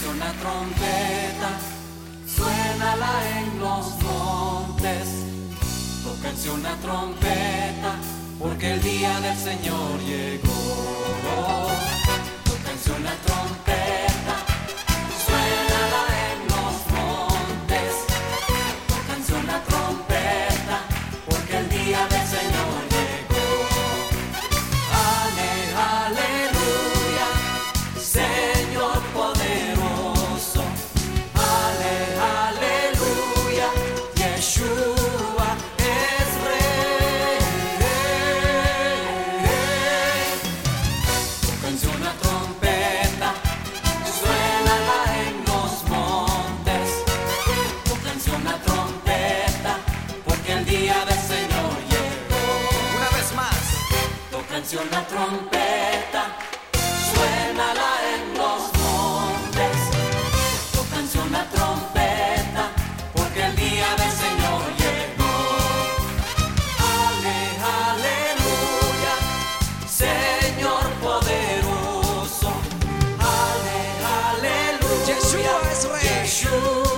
suena trompeta, suénala en los montes. Tóquense una trompeta, porque el día del Señor llegó. canción la trompeta, suénala en los montes. Tu canción la trompeta, porque el día del Señor llegó. Ale, aleluya, Señor poderoso. Ale, aleluya, Yeshua. Yeshua